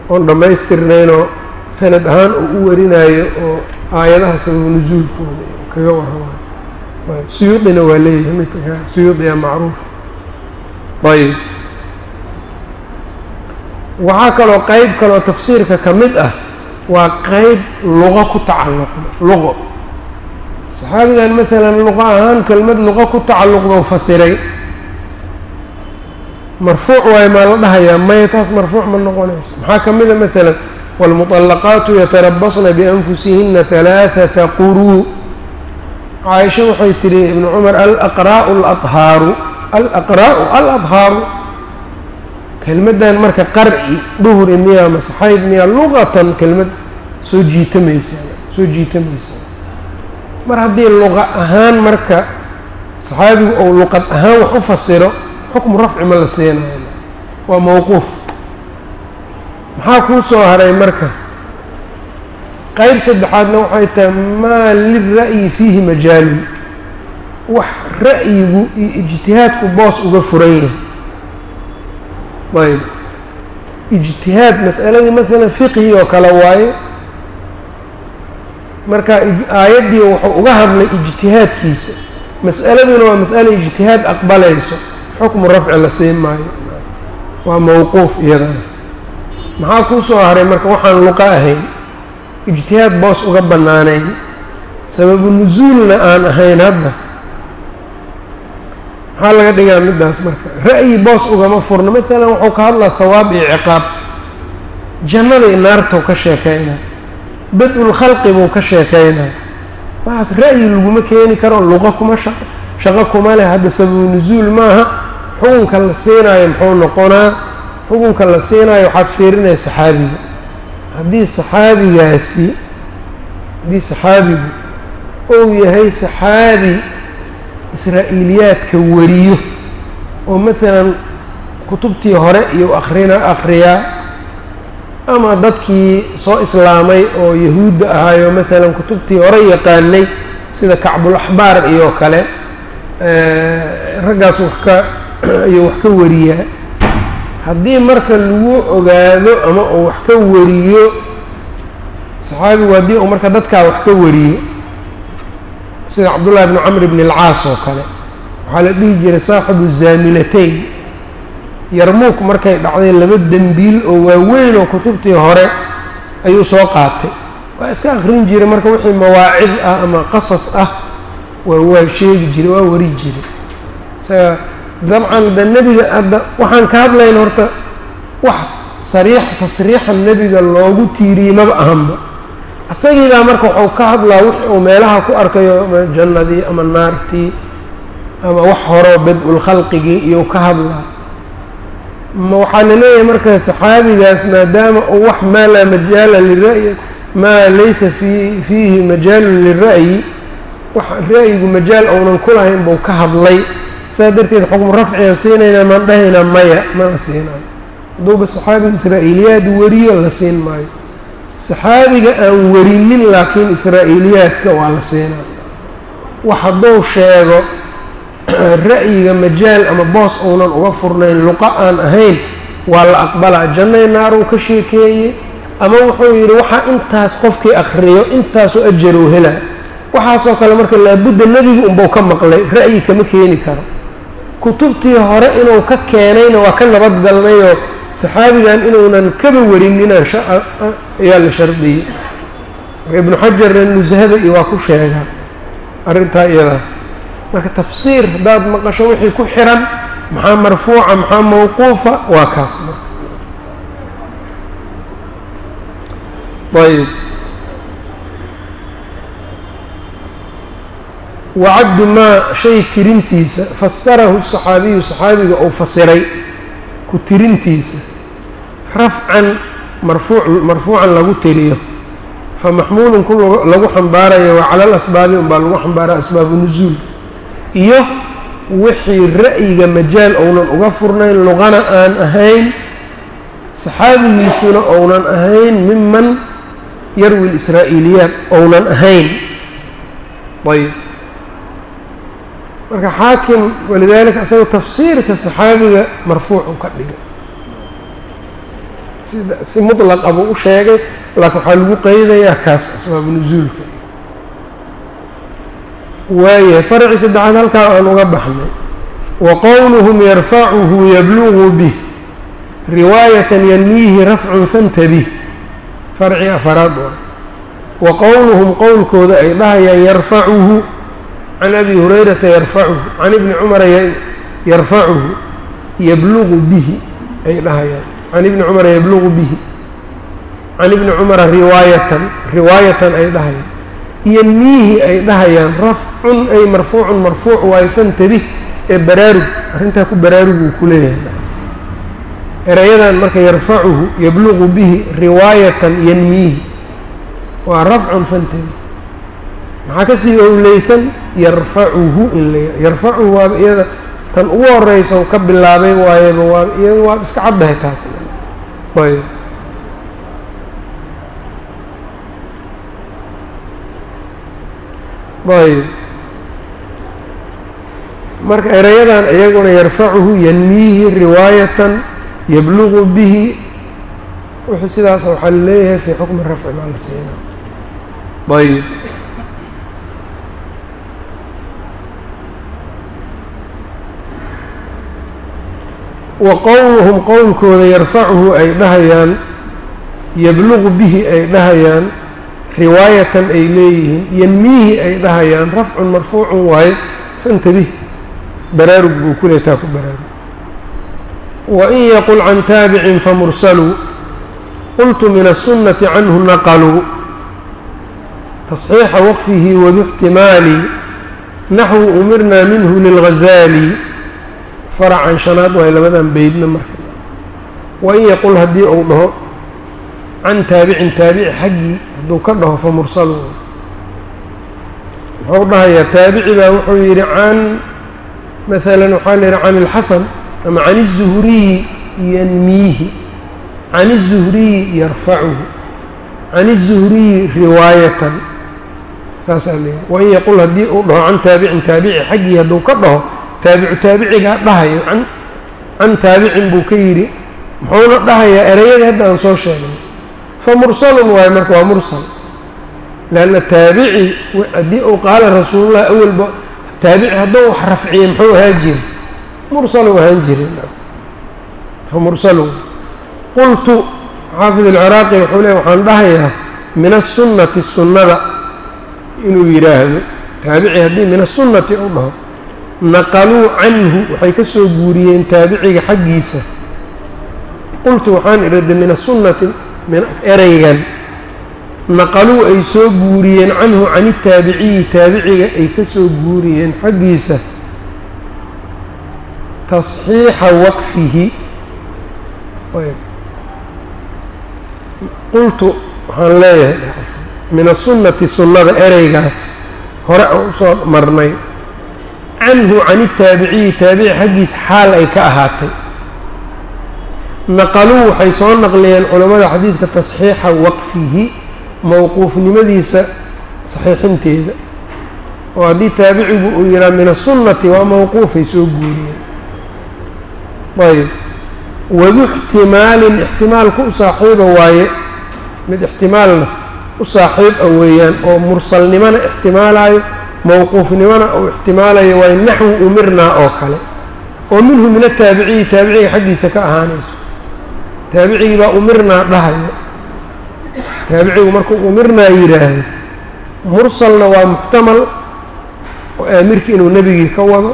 oon dhammaystirnaynoo sanad ahaan uu u warinaayo oo aayadaha sababu nusuulkooda kaga warramayo suyuudina waa leeyahay midka suyuudiyaa macruuf. Ayb waxaa kaloo qeyb kaloo tafsiirka ka mid ah waa qeyb luqo ku tacalluqdo luqo saxaabigan maalan luqo ahaan kelmad luqo ku tacalluqdou fasiray. Marfuuc waay maa la dhahayaa maya taas marfuuc ma noqonayso. Maxaa ka mida maalan waalmuطallaqaatu yatarabasna bianfusihina halaaثata quruu. Caaisha waxay tidhi ibnu cumar alaqraau alahaaru alaqraau alahaaru kelmaddan marka qar'i duhri miyaa masaxayd miyaa luqatan kelmad soo jiitamaysa soo jiitamaysa. Mar haddii luqa ahaan marka saxaabigu ou luqad ahaan wax u fasiro xukmu rafci ma la siinayo waa mawquuf. Maxaa kuu soo haray marka? Qeyb saddexaadna waxay tahay maa lilra'yi fiihi majaalun. Wax ra'yigu iyo ijtihaadku boos uga furan yahay ayb. Ijtihaad mas'aladii maalan fiqhi oo kale waaye marka aayaddii wuxuu uga hadlay ijtihaadkiisa mas'aladuna waa mas'ale ijtihaad aqbalayso xukmu rafci la siin maayo. Waa mawquuf iyadana maxaa kuu soo haray marka waxaan luqa ahayn ijtihaad boos uga bannaanayn sababu nusuulna aan ahayn hadda maxaa laga dhigaa middaas marka ra'yi boos ugama furno. Matalan wuxuu ka hadlaa hawaab iyo ciqaab. Jannada iyo naartau ka sheekaynaa bad-ul khalqi buu ka sheekaynaa waxaas ra'yi laguma keeni karo luqa kuma shaqo shaqo kuma leh. Hadda sababu nusuul maaha. Xukunka la siinaayo muxuu noqonaa? Xukunka la siinaayo waxaad fiirinaya saxaabiga. Haddii saxaabigaasi haddii saxaabigu ou yahay saxaabi israa'iiliyaadka wariyo oo maalan kutubtii hore iyo akhrina akhriyaa ama dadkii soo islaamay oo yahuudda ahaayo maalan kutubtii hore yaqaanay sida kacbulaxbaar iyo kale raggaas wax ka iyo wax ka wariyaa haddii marka lagu ogaado ama uu wax ka wariyo saxaabigu haddii uu marka dadkaa wax ka wariyo sida cabdullahi bni camr bni alcaas oo kale. Waxaa la dhihi jiray saaxibu zaaminatayn yarmuuk markay dhacday laba dembiil oo waaweyn oo kutubtii hore ayuu soo qaatay. Waa iska akrin jiray marka wixii mawaacid ah ama qasas ah waa waa sheegi jiray waa wari jiray. Isaga dabcan da nebiga hadda waxaan ka hadlayna horta wax sariix tasriixa nebiga loogu tiiriyey maba ahanba isagiibaa marka waxuu ka hadlaa wix uu meelaha ku arkayo ama jannadii ama naartii ama wax horeo bad-ul khalqigii iyo ka hadlaa. Ma waxaa la leeyahay marka saxaabigaas maadaama uu wax maa laa majaala lira'yi maa laysa fii fiihi majaalun lira'yi wax ra'yigu majaal ounan ku lahayn buu ka hadlay. Saas darteed xukmu rafcigan siinaynaa maan dhahaynaa maya mana siinayo. Hadduuba saxaabiga israa'iiliyaad wariyo la siin maayo saxaabiga aan warinin laakiin israa'iiliyaadka waa la siinaa wax hadduu sheego ra'yiga majaal ama boos uunan uga furnayn luqa aan ahayn waa la aqbalaa. Jannay naaruu ka sheekeeyey ama wuxuu yidhi waxaa intaas qofkii akhriyo intaasoo ajaruu helaa. Waxaasoo kale marka laabudda nebigu unbau ka maqlay ra'yi kama keeni karo. Kutubtii hore inuu ka keenayna waa ka nabadgalnayoo saxaabigan inuunan kaba warininaan ayaa la shardiyey. Marka ibnu xajarna nusahada iyo waa ku sheegaa arrintaa iyadaa marka tafsiir haddaad maqasho wixii ku xiran maxaa marfuuca maxaa mawquufa waa kaas marka ayb wacaddu maa shay tirintiisa fasarahu saxaabiyu saxaabiga uu fasiray ku tirintiisa rafcan marfuuc marfuucan lagu tiriyo fa maxmuulun ku lagu xambaarayo waa cala alasbaabi unbaa lagu xambaaraya asbaabu nusuul iyo wixii ra'yiga majaal ounan uga furnayn luqana aan ahayn saxaabigiisuna ounan ahayn miman yarwi lisraa'iiliyaat ounan ahayn. Ayb marka xaakim walidaalika isaga tafsiirka saxaabiga marfuucu ka dhigay. Sida si muطlaqa buu u sheegay laakiin waxaa lagu qeydayaa kaas asbaabu nusuulka waayahay farci saddexaad halkaa aan uga baxnay. Wa qowluhum yarfacuhu yablugu bih riwaayatan yanmiihi rafcun fantabih. Farci afaraad wa qowluhum qowlkooda ay dhahayaan yarfacuhu can abi hurayrata yarfacuhu can ibni cumara yarfacuhu yablugu bihi ay dhahayaan can ibni cumara yablugu bihi can ibni cumara riwaayatan riwaayatan ay dhahayaan yanmiihi ay dhahayaan rafcun ay marfuucun marfuuc waayo fantabih ee baraarug arrintaa ku baraaruguu ku leeyahay erayadan marka yarfacuhu yablugu bihi riwaayatan yanmiihi waa rafcun fantabih maxaa ka sii owleysan yarfacuhu in la yarfacuhu waaba iyada tan ugu horeysa ka bilaabay waayaba waa iyada waa iska caddahay taas. Ayb ayb marka erayadan iyaguna yarfacuhu yanmiihi riwaayatan yablugu bihi wixii sidaas waxaa la leeyahay fii xukmi rafci baa la siinaa ayb wa qowluhum qowlkooda yarfacuhu ay dhahayaan yabluqu bihi ay dhahayaan riwaayatan ay leeyihiin yanmiihi ay dhahayaan rafcun marfuucun waaye fantabih baraarug buu ku leey taa ku baraarug wain yaqul can taabicin famursaluu qultu min الsunnati canhu naqluu tasxiixa waqfihi wadu اxtimaali naxwu umirna minhu lilghazaali faracan shanaad waay labadan beydna marka wain yaqul haddii uu dhaho can taabicin taabici xaggii hadduu ka dhaho fa mursalu muxuu dhahayaa taabici baa wuxuu yidhi can maalan waxaa la yidhi can ilxasan ama can الzuhriyi yanmiihi can الzuhriyi yarfacuhu can الzuhriyi riwaayatan saasaa leeyahy wain yaqul haddii uu dhaho can taabicin taabici xaggii hadduu ka dhaho taabicu taabicigaa dhahayo can can taabicin buu ka yidhi muxuuna dhahayaa ereyadii hadda aan soo sheegnay. Fa mursalun waayo marka waa mursal. Leanna taabici haddii uu qaala rasuulullah awalba taabici hadduu wax rafciyey muxuu ahaan jiri mursalu ahaan jiri fa mursalun qultu xaafid alciraaqi wuxuu leey waxaan dhahayaa min asunnati sunnada inuu yidhaahdo. Taabici haddii min asunnati u dhaho naqaluu canhu waxay ka soo guuriyeen taabiciga xaggiisa. Qultu waxaan irada min asunnati ereygan. Naqaluu ay soo guuriyeen canhu can itaabiciyi taabiciga ay ka soo guuriyeen xaggiisa. Tasxiixa waqfihi. Qultu waxaan leeyahay min asunnati sunnada ereygaas. Hore aan u soo marnay canhu can itaabiciyi taabici xaggiisa xaal ay ka ahaatay. Naqaluu waxay soo naqliyeen culammada xadiidka tasxiixa waqfihi mowquufnimadiisa saxiixinteeda. Oo haddii taabicigu uu yihaa min asunnati waa mowquufay soo guuriyeen. Ayb wadu ixtimaalin ixtimaalku u saaxiiba waaye mid ixtimaalna u saaxiib a weeyaan oo mursalnimona ixtimaalayo mowquufnimona uu ixtimaalayo waay naxwu umirnaa oo kale. oo minhu min ataabiciyi taabiciga xaggiisa ka ahaanayso. taabicigii baa umirnaa dhahayo. taabicigu markuu umirnaa yidhaahdo mursalna waa muxtamal oo aamirki inuu nebigii ka wado.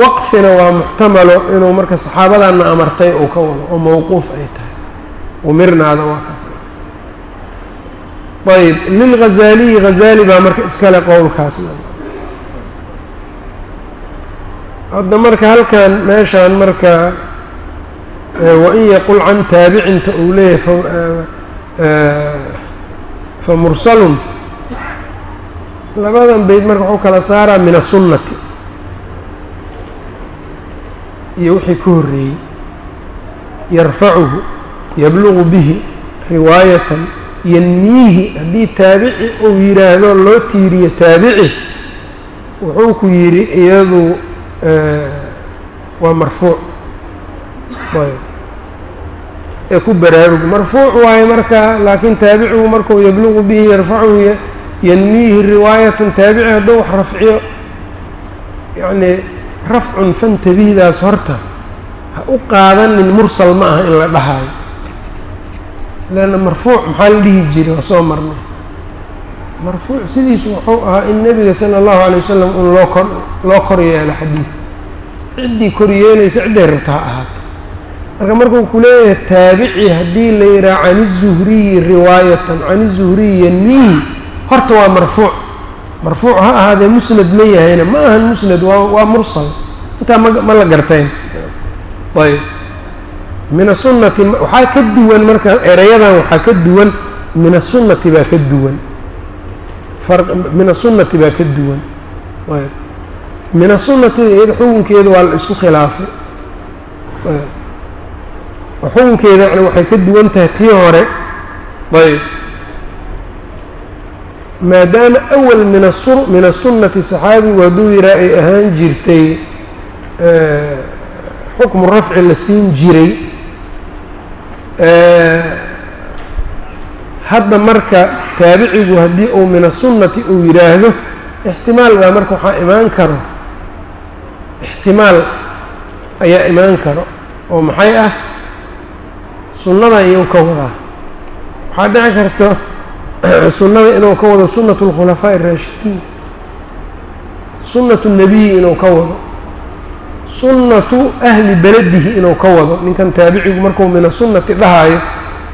waqfina waa muxtamalo inuu marka saxaabadaana amartay uu ka wado oo mowquuf ay tahay. umirnaada waa kaas ayb lilghazaaliyi ghazaali baa marka iskale qowlkaasna hadda marka halkan meeshaan marka wain yaqul can taabicinta uu leeyahay fa mursalun. Labadan beyd marka wuxuu kala saaraa min asunnati iyo wixii ka horreeyey. Yarfacuhu yablugu bihi riwaayatan yanmiihi haddii taabici uu yidhaahdo loo tiiriyo taabici wuxuu ku yidhi iyadu waa marfuuc. Ee ku baraarug marfuuc waaye marka laakiin taabicigu markuu yablugu bihi yarfacuhu yanmiihi riwaayatun taabici hadduu wax rafciyo yacnii rafcun fantabihdaas horta ha u qaadanin mursal ma aha in la dhahaayo leanna marfuuc maxaa la dhihi jiray waa soo marnay? Marfuuc sidiisu wuxuu ahaa in nebiga sala allahu alay wasalam un loo kor loo kor yeelo xadiid. Ciddii kor yeelaysa cidday rabta ha ahaato marka markuu ku leeyahay taabici haddii la yidhaha can izuhriyi riwaayatan can izuhriyi yanmiihi horta waa marfuuc. Marfuuc ha ahaadee musnad ma yahayna ma ahan musnad waa waa mursal. Intaa ma ma la gartayn? Ayb min asunnati waxaa ka duwan marka erayadan waxaa ka duwan min asunnati baa ka duwan. Min asunnati baa ka duwan. Ayb min asunnati iyada xukunkeeda waa la isku khilaafay. Xukunkeeda yani waxay ka duwan tahay tii hore. Ayb. Maadaama awal min asu min asunnati saxaabigu hadduu ay ahaan jirtay xukmu rafci la siin jiray hadda marka taabicigu haddii uu min asunnati uu yidhaahdo ixtimaal baa marka waxaa imaan karo ixtimaal ayaa imaan karo oo maxay ah sunnadan iyou ka wadaa waxaa dhici karto sunnada inuu ka wado sunnatu اlkhulafaaءi الraashidiin sunnatu الnebiyi inuu ka wado sunnatu ahli beledihi inuu ka wado. Ninkan taabicigu markuu min asunnati dhahaayo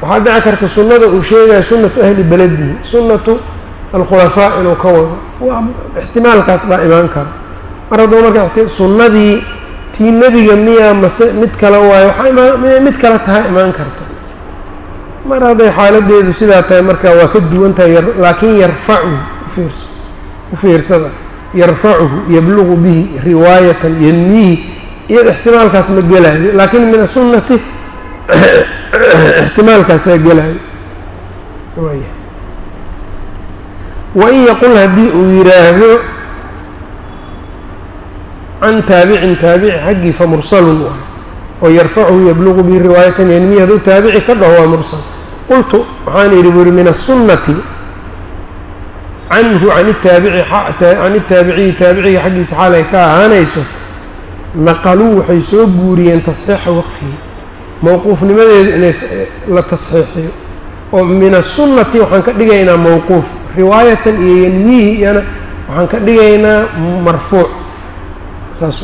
waxaa dhici karta sunnada uu sheegayo sunnatu ahli beledihi sunnatu alkhulafaa inuu ka wado. Waa ixtimaalkaas baa imaan kara. Mar hadduu marka sunnadii tii nebiga miyaa mase mid kale waayo waxaa mid kale taha imaan karto mar hadday xaaladeedu sidaa tahay marka waa ka duwan tahay laakiin yarfacuhu ufiirso u fiirsada. Yarfacuhu yablugu bihi riwaayatan yanmiihi iyo ixtimaalkaas ma gelaayo laakiin min asunnati ixtimaalkaasaa gelaayo wain yaqul haddii uu yidhaahdo can taabicin taabici xaggii fa mursalun waay oo yarfacuhu yablugu bihi riwaayatan yanmiihi hadduu taabici ka dhaho waa mursal. Qultu waxaan yidhi buri min الsunnati canhu can itaabici can itaabiciyi taabiciga xaggiisa xaal ay ka ahaanayso naqaluu waxay soo guuriyeen tasxiixa waqfihi mowquufnimadeedu inay la tasxiixiyo. oo min الsunnati waxaan ka dhigaynaa mowquuf riwaayatan iyo yanmiihi iyana waxaan ka dhigaynaa marfuuc. Saas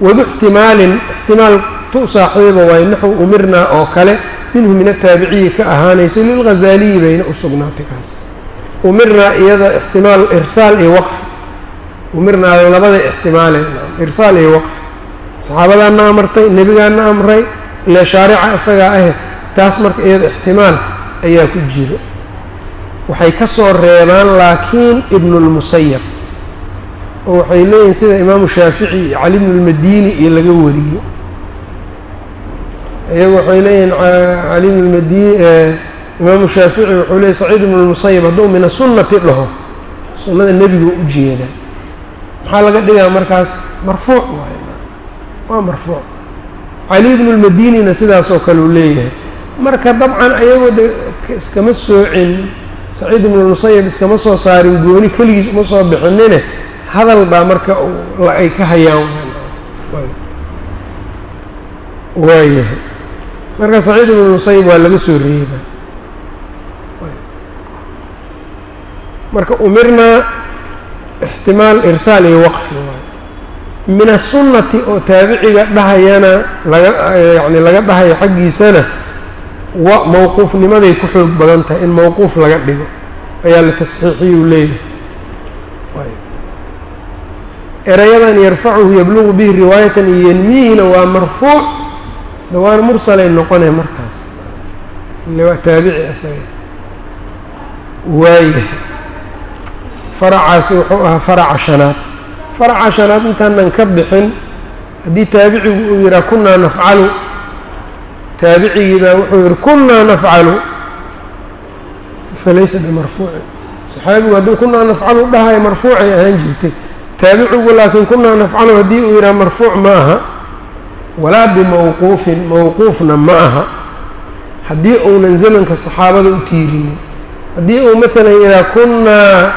wadu ixtimaalin ixtimaal tu saaxiiba waayo naxw umirnaa oo kale minhu min ataabiciyi ka ahaanayso lilghazaaliyi bayna u sugnaatay kaas. Umirnaa iyada ixtimaal irsaal iyo waqfi umirnaada labada ixtimaale irsaal iyo waqfi saxaabadaana amartay nebigaana amray ile shaarica isagaa ahe taas marka iyada ixtimaal ayaa ku jiro. Waxay ka soo reebaan laakiin ibnulmusayab oo waxay leeyihiin sida imaamu shaafici iyo cali bnu lmadini iyo laga wariyey iyagu waxay leeyihiin cali bnu lmadini imaamu shaafici wuxuu leeyay saciid ibnu lmusayab hadduu min asunnati dhaho sunnada nebigu u jeedaa maxaa laga dhigaa markaas? Marfuuc waay. Waa marfuuc. Cali bnu lmadinina sidaasoo kale uu leeyahay. Marka dabcan ayagoo de iskama soocin saciid ibnu lmusayab iskama soo saarin gooni keligiis uma soo bixinine hadal baa marka ay ka hayaan waayahay marka saciid ibnu musayib waa laga soo reeba. Marka umirnaa ixtimaal irsaal iyo waqfi min asunnati oo taabiciga dhahayana laga yacni laga dhahayo xaggiisana wa mowquufnimaday ku xoog badan tahay in mowquuf laga dhigo ayaa la tasxiixiyuu leeyahay erayadan yarfacuhu yablugu bihi riwaayatan iyo yanmiihina waa marfuuc dhawaana mursalay noqonay markaas ile waa taabici asaga waayahay faracaasi wuxuu ahaa faraca shanaad. Faraca shanaad intaanan ka bixin haddii taabicigu uu yidhaha kunaa nafcalu taabicigii baa wuxuu yihi kunaa nafcalu. Falaysa bimarfuucin saxaabigu hadduu kunaa nafcalu dhahayo marfuucay ahaan jirtay. Taabicigu laakiin kunaa nafcalu haddii uu yidhaha marfuuc ma aha. Walaa bimawquufin mawquufna ma aha. Haddii uunan zamanka saxaabada u tiirinin. Haddii uu maalan yidhaha kunaa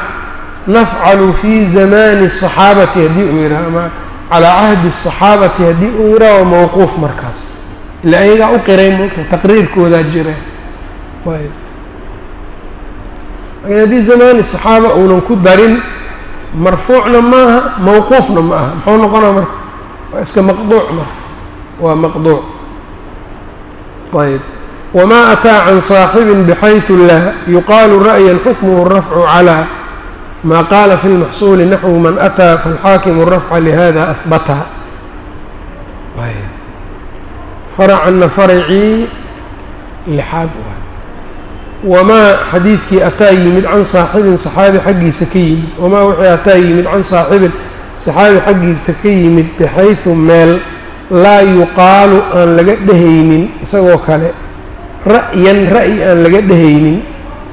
nafcalu fii zamaani الصaxaabati haddii uu yidhaha ama calaa cahdi الصaxaabati haddii uu yidhaha waa mawquuf markaas ila ayagaa u qiray moogta taqriirkoodaa jira ayb lakin haddii zamaani صaxaaba uunan ku darin marfuucna maaha mawquufna ma aha muxuu noqonaa marka waa iska maqduuc marka waa maqduuc ayb wma ataa can صaaxibin bxayثu laa yuqaalu ra'ya xukmuhu rafcu calى ma qaala fi اlmaxsuuli naxwu man ataa falxaakimu rafca lihada ahbataha faracana faracii lixaad wamaa xadiidkii ataa yimid can saaxibin saxaabi xaggiisa ka yimid wamaa wixii ataa yimid can saaxibin saxaabi xaggiisa ka yimid bxayثu meel laa yuqaalu aan laga dhehaynin isagoo kale ra'yan ra'yi aan laga dhehaynin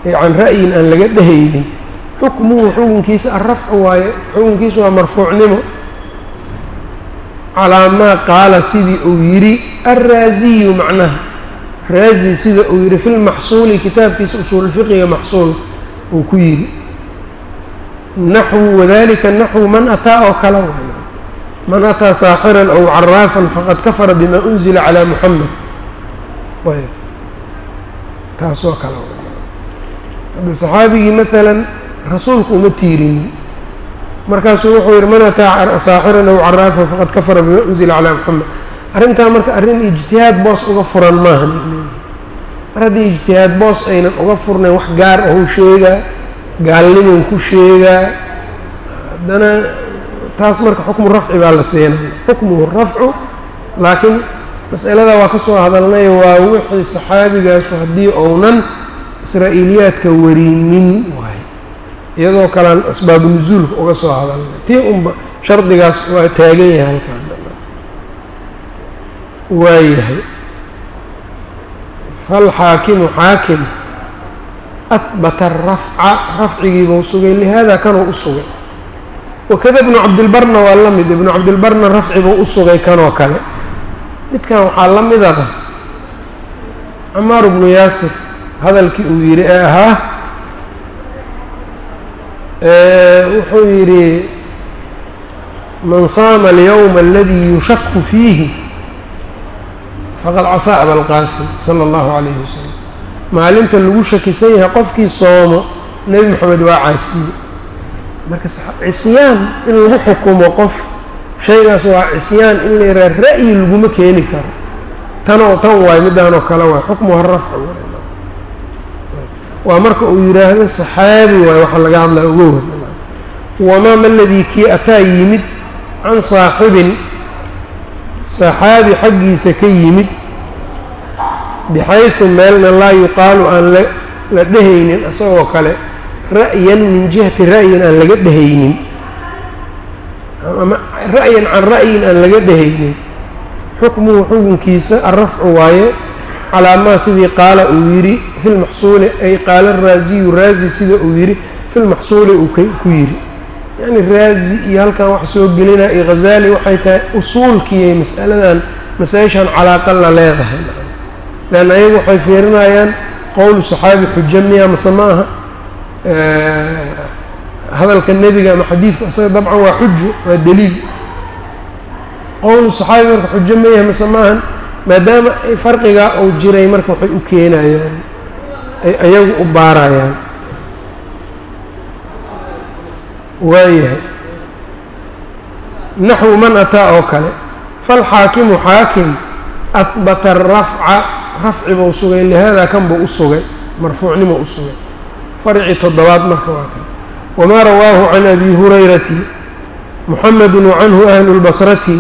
can ra'yin aan laga dhehaynin xukmuhu xukunkiisa arafcu waaye xukunkiisu waa marfuucnimo. calaa maa qaala sidii uu yidhi alraasiyu macnaha raazi sida uu yidhi fi lmaxsuuli kitaabkiisa usuulfiqiga maxsuul uu ku yidhi. Naxwu wadalika naxwu man ataa oo kale man ataa saaxiran aw caraafan faqad kafara bima unzila calaa muxamed ayb taas kale hadda saxaabigii maalan rasuulku uma tiirinin markaasuu wuxuu yidhi man ataa saaxiran aw caraafan faqad kafara bima unzila calaa muxamed arrintaa marka arrin ijtihaad boos uga furan maaha mar haddii ijtihaad boos aynan uga furnayn wax gaar ahuu sheegaa gaalnimun ku sheegaa haddana taas marka xukmu rafci baa la siinaya xukmuhu rafcu laakiin mas'alada waa ka soo hadalnay waa wixii saxaabigaasu haddii ounan israa'iiliyaadka warinin waay iyadoo kalean asbaabu nusuulka uga soo hadalnay tii unba shardigaas waa taagan yahay halkaan waayahay falxaakimu xaakim ahbata arafca rafcigiibuu sugay lihaada kanuu u sugay. Wakada ibnu cabdilbarna waa la mid ibnu cabdilbarna rafcibuu u sugay kanoo kale. Midkan waxaa la midaba camaar bnu yaasir hadalkii uu yidhi ee ahaa wuxuu yidhi man saama alyowma aladii yushaku fiihi faqad casaa abalqaasim sala allahu calayhi wasalam maalinta lagu shakisan yahay qofkii soomo nebi moxamed waa caasiye. Marka cisyaan in lagu xukumo qof shaygaas waa cisyaan in la yidhaha ra'yi laguma keeni karo. Tanoo tan waayo midaanoo kale waay. Xukmuha rafcu waa marka uu yidhaahdo saxaabi waayo waxa laga hadlaya uga wada wamaa ma ladii kii ataa yimid can saaxibin? Saxaabi xaggiisa ka yimid. Bixaysu meelna laa yuqaalu aan la dhehaynin isagoo kale ra'yan min jihati ra'yin aan laga dhehaynin ra'yan can ra'yin aan laga dhehaynin xukmuhu xukunkiisa arafcu waaye calaa maa sidii qaala uu yidhi fi lmaxsuuli ay qaala raaziyu raazi sida uu yidhi fi lmaxsuuli uu ku yidhi. Yacni raazi iyo halkan wax soo gelinaa iyo ghazaali waxay tahay usuulkiiyay mas'aladan masaa-ishan calaaqa la leedahay. Leanna ayagu waxay fiirinayaan qowlu saxaabi xujo miya mase ma aha hadalka nebiga ama xadiidku isaga dabcan waa xujo waa deliil qowlu saxaabi marka xujo ma yahay mase maahan maadaama farqigaa uu jiray marka waxay u keenayaan ay ayagu u baarayaan. Waayahay. Naxwu man ataa oo kale falxaakimu xaakim ahbata arafca rafci buu sugay lihaada kan buu u sugay marfuucnimo u sugay. Farci toddobaad marka waa kan. Wamaa rawaahu can abi hurayrati muxamedu wacanhu ahlu lbasrati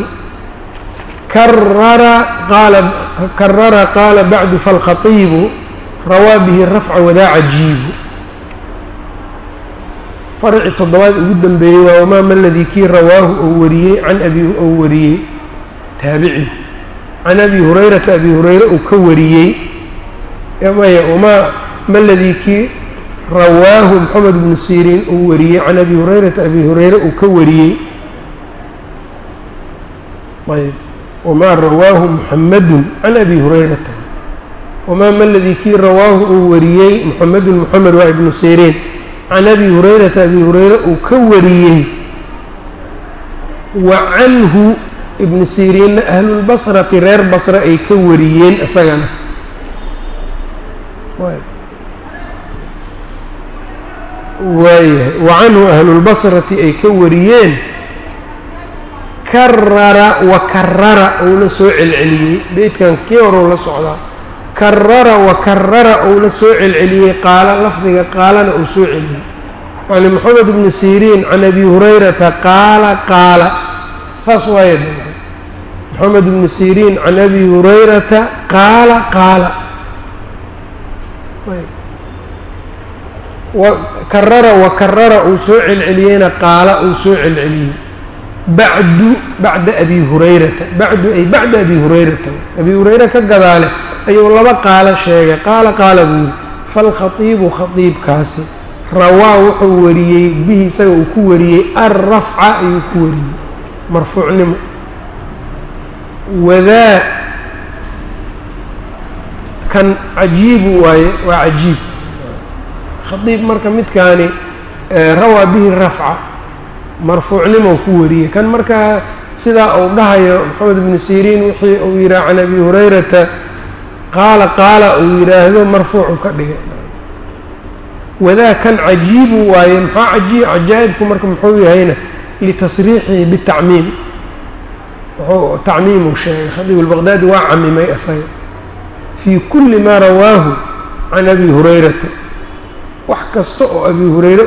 karara qaala bacdu falkhatiibu rawaa bihi rafca wadaa cajiibu farci toddobaad ugu dambeeyey waa wamaa ma ladii kii rawaahu ou wariyey can abi ou wariyey? Taabici can abi hurayrata abi hurayre uu ka wariyey. Wamaa ma ladii kii rawaahu moxamed bnu siriin uu wariyey? Can abi hurayrata abi hurayre uu ka wariyey. Ayb wamaa rawaahu muxamedun can abi hurayrata wamaa ma ladii kii rawaahu uu wariyey muxamedun moxamed waa ibnu siriin can abi hurayrata abi hurayre uu ka wariyey wa canhu ibnu siriinna ahlulbasrati reer basre ay ka wariyeen isagana waayahay wa canhu ahlulbasrati ay ka wariyeen karara wa karara uuna soo celceliyey. Beydkan kii horou la socdaa. Karara wa karara uuna soo celceliyey. Qaala lafdiga qaalana uu soo celiyey. Yacni moxamed ibnu siriin can abi hurayrata qaala qaala. Saas waaya moxamed ibnu siriin can abi hurayrata qaala qaala. Karara wa karara uu soo celceliyeyna qaala uu soo celceliyey bacdu bacda abi hurayrata bacdu ay bacda abi hurayrata. Abi hurayre ka gadaale ayuu laba qaalo sheegay. Qaala qaala buu yidhi falkhatiibu khatiibkaasi rawaa wuxuu wariyey bihi isaga uu ku wariyey alrafca ayuu ku wariyey. Marfuucnimo. Wadaa kan cajiibu waaye waa cajiib. Khadiib marka midkaani rawaa bihi rafca marfuucnimo ku wariyey. Kan markaa sidaa uu dhahayo maxamed ibnu siriin wixii uu yidhaha can abi hurayrata qaala qaala uu yidhaahdo marfuucu ka dhigay. Wadaa kan cajiibu waaye maxaa aji cajaa'ibku marka muxuu yahayna litasriixihi bitacmiim. Wuxuu tacmiimu sheegay khadiib albaqdaadi waa camimay asaga. Fii kulli maa rawaahu can abi hurayrata. Wax kasta oo abi hurayre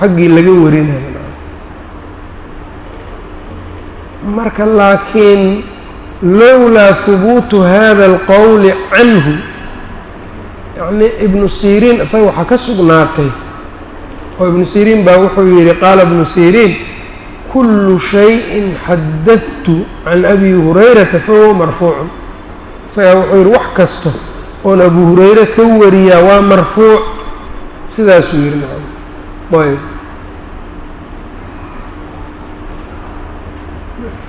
xaggii laga warinayo marka laakiin lowlaa hubuutu hada alqowli canhu yacnii ibnu siriin isaga waxaa ka sugnaatay oo ibnu siriin baa wuxuu yidhi qaala ibnu siriin kullu shayin xadadtu can abi hurayrata fahuwa marfuucun. Isagaa wuxuu yidhi wax kasta oon abu hurayre ka wariyaa waa marfuuc. Sidaasuu yidhi nacam ayb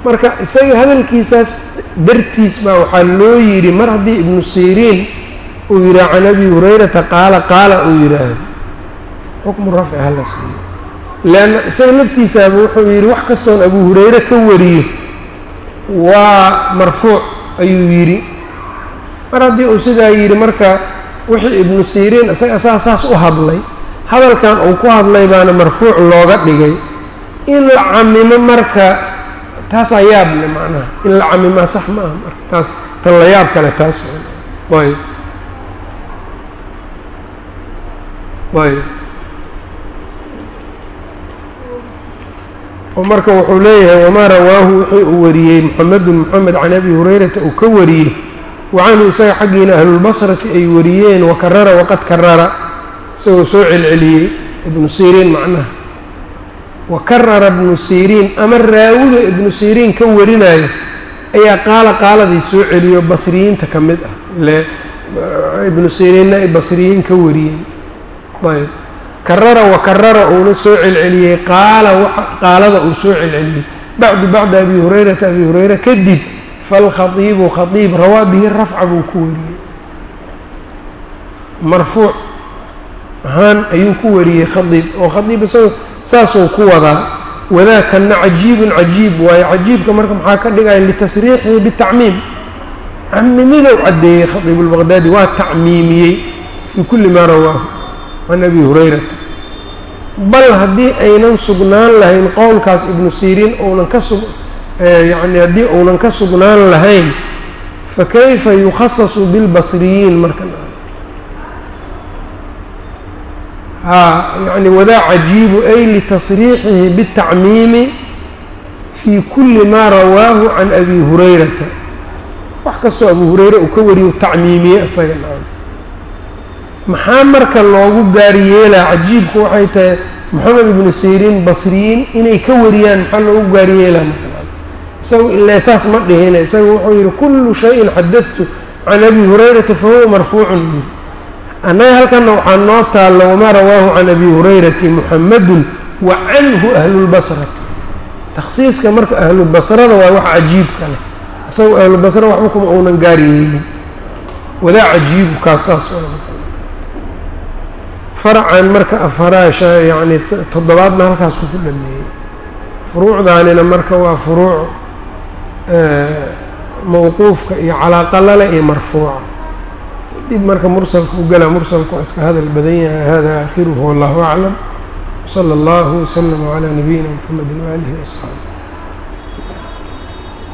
marka isaga hadalkiisaas dartiis baa waxaa loo yidhi mar haddii ibnu siriin uu yidhaha can abi hurayrata qaala qaala uu yidhaahdo. Xukmu rafci hala siiyo. Leanna isaga laftiisaaba wuxuu yidhi wax kastoon abu hurayre ka wariyo waa marfuuc ayuu yidhi. Mar haddii uu sidaa yidhi marka wixii ibnu siriin isaga saa saas u hadlay hadalkan uu ku hadlay baana marfuuc looga dhigay. In la camimo marka taasaa yaab le macnaha. In la camimaa sax ma aha marka taas tan la yaab kale taas ayb ayb oo marka wuxuu leeyahay wamaa rawaahu wixii uu wariyey moxamedun moxamed can abi hurayrata uu ka wariyey. Wa canhu isaga xaggiina ahlulbasrati ay wariyeen wakarara waqad karara isagoo soo celceliyey ibnu siriin macnaha wakarara ibnu siriin ama raawida ibnu siriin ka warinayo ayaa qaala qaaladii soo celiyo basriyiinta ka mid ah. Ile ibnu siriinna ay basriyiin ka wariyeen. Ayb. Karara wakarara uuna soo celceliyey qaala qaalada uu soo celceliyey. Bacdu bacda abi hurayrata abi hurayra kadib falkhadiibu khadiib rawaa bihi rafca buu ku wariyey. Marfuuc ahaan ayuu ku wariyey khadiib oo khadiib isagoo saasuu ku wadaa wadaakanna cajiibun cajiib waayo cajiibka marka maxaa ka dhigaya litasriixihi bitacmiim. Camimidow caddeeyey khadiib albaqdaadi waa tacmiimiyey fii kulli maa rawaahu. Can abi hurayrata bal haddii aynan sugnaan lahayn qowlkaas ibnu siriin uunan ka sug yacni haddii uunan ka sugnaan lahayn fakayfa yukhasasu bilbasriyiin marka haa yacni wadaa cajiibu ay litasriixihi bitacmiimi fii kulli maa rawaahu can abi hurayrata. Wax kastoo abu hurayre uu ka wariyo tacmiimiye isaga maxaa marka loogu gaar yeelaa cajiibku waxay tahay moxamed ibnu siriin basriyiin inay ka wariyaan maxaa loogu gaar yeelaa marka isagu ilaa saas ma dhihina isaga wuxuu yidhi kullu shayin xadadtu can abi hurayrata fahuwa marfuucun annaga halkanna waxaa noo taalla wamaa rawaahu can abi hurayrati muxamedun wa canhu ahlulbasrati. Takhsiiska marka ahlubasrada waa wax cajiibka leh. Isagu ahlubasra waxba kuma uunan gaar yeelin. Wadaa cajiibu kaas saas farcan marka afaraasha yacni toddobaadna halkaasuu ku dhameeyey. Furuucdaanina marka waa furuuc mawquufka iyo calaaqalale iyo marfuuca dib marka mursalka u gala mursalku waa iska hadal badan yahay hada aakhiruhu wallahu aclam wsala allahu waslama calaa nabiyina mxamedi waaalihi waasxaabi